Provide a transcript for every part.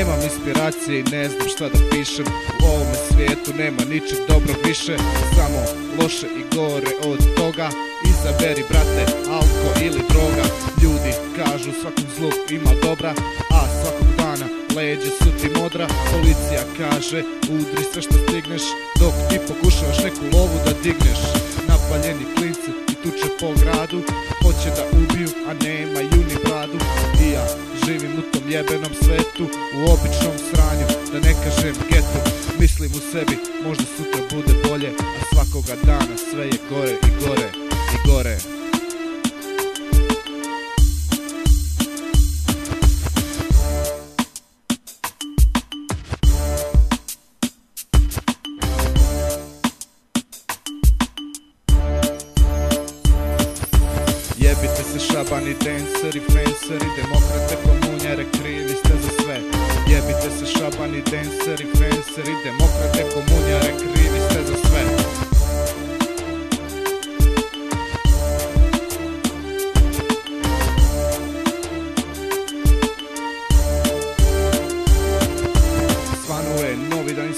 inspiracije i ne znam šta da pišem. U ovome svijetu nema ničeg dobrog više Samo loše i gore od toga. Izaberi brate, alko ili droga. Ljudi kažu svakom zlu ima dobra A svakog dana leđe su ti modra. Policija kaže udri sve što stigneš Dok ti pokušavaš neku lovu da digneš. Napaljeni klinci i tuče po gradu Hoće da ubiju, a nemaju ni bradu. I živim u tom jebenom svetu U običnom sranju, da ne kažem getu. Mislim u sebi, možda sutra bude bolje A svakoga dana sve je gore i gore i gore se šabani danceri, fenceri, demokrate, komunjare, krivi ste za sve. Jebite se šabani danceri, fenceri, demokrate, komunjare, krivi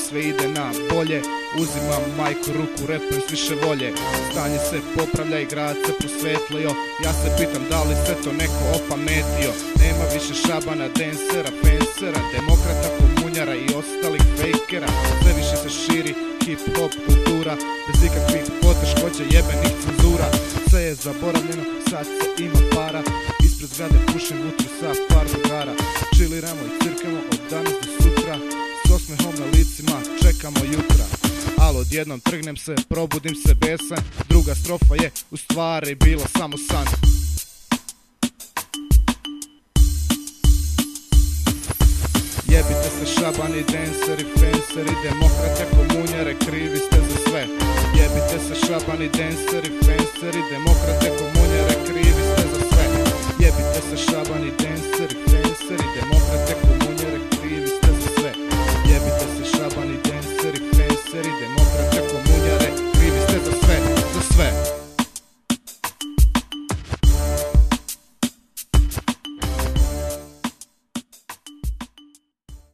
sve ide na bolje. Uzimam majku ruku, repem s više volje. Stanje se popravlja i grad se prosvetlio Ja se pitam da li sve to neko opametio. Nema više šabana, densera, fensera Demokrata, komunjara i ostalih fejkera Sve više se širi hip-hop kultura. Bez ikakvih poteškoća jebenih cenzura. Sve je zaboravljeno, sad se ima para. Ispred zgrade pušim vutru sa par drugara. Čiliramo i cirkamo od danas odjednom trgnem se, probudim se besan. Druga strofa je u stvari bila samo san. Jebite se šabani, danceri, fenceri, demokrate, komunjare, krivi ste za sve. Jebite se šabani, danceri, fenceri, demokrate, komunjare, krivi